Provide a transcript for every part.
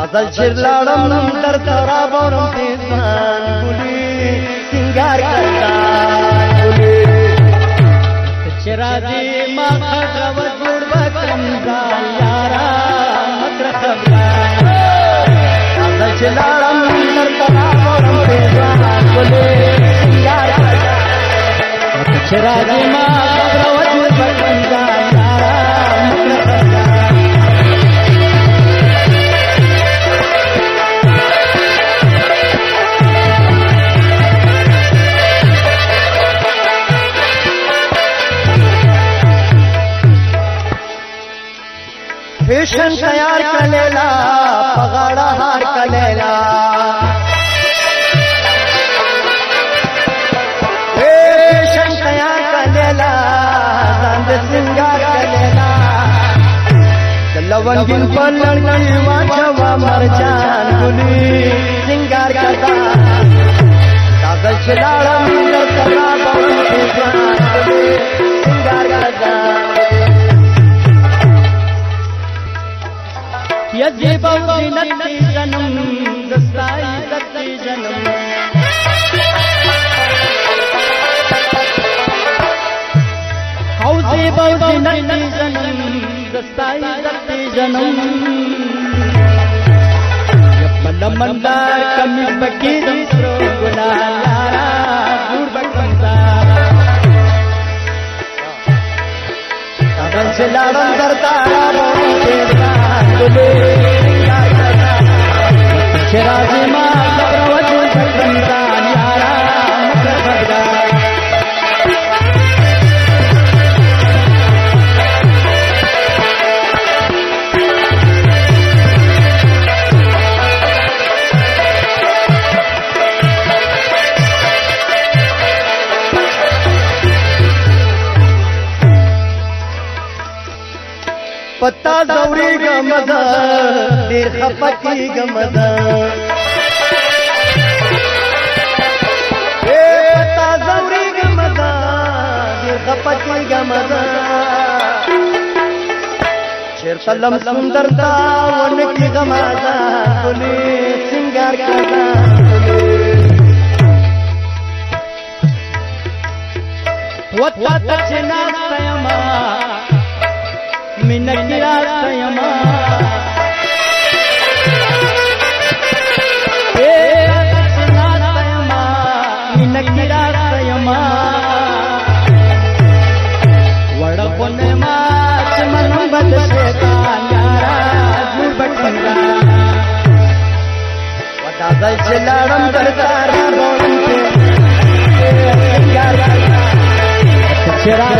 नाजल शिरलाडम तरतरा बनम तेसान गुली सिंगार करता गुली चिराजी माखा गवत बुडवतम जायारा मत्र खबरा नाजल शिरलाडम तरतरा बनम तेसान गुली सिंगार करता चिराजी माखा गवत फ़ैशन तयार कलेला पगाड़ा हार कलेला फ़ैशन तयार कलेला चाँद सिंगार कलेला लवंगीन पलंगी वाचवा मरजान गुली सिंगार कागज़ कला यज्ञ बहु नत्ती जन्म दस्ताई सत्ती जन्म हौसे बहु नत्ती जन्म दस्ताई सत्ती जन्म मंदार कमी बकी दूसरो गुना दूर बकमता कागज़ से लाड़न करता रावण के गुले शिराजी माँ खपकी गमद ए पत्ता दौरी गमद देर खपकी गमद शेर कलम सुंदरता वन की गमादा बोले सिंगार करता वत्ता सयमा। रंगा राम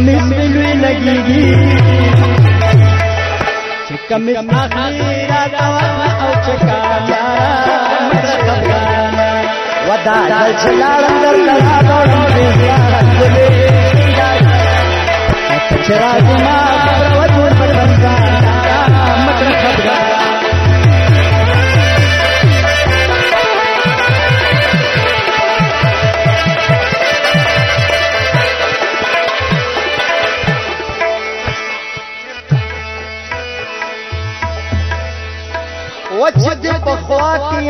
कमिस मिलने लगेगी कमिस आखिरा दवा औ चका वदा चलांदर कला दौड़ दे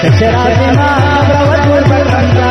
शराब महाप्रवत पूर्व गंगा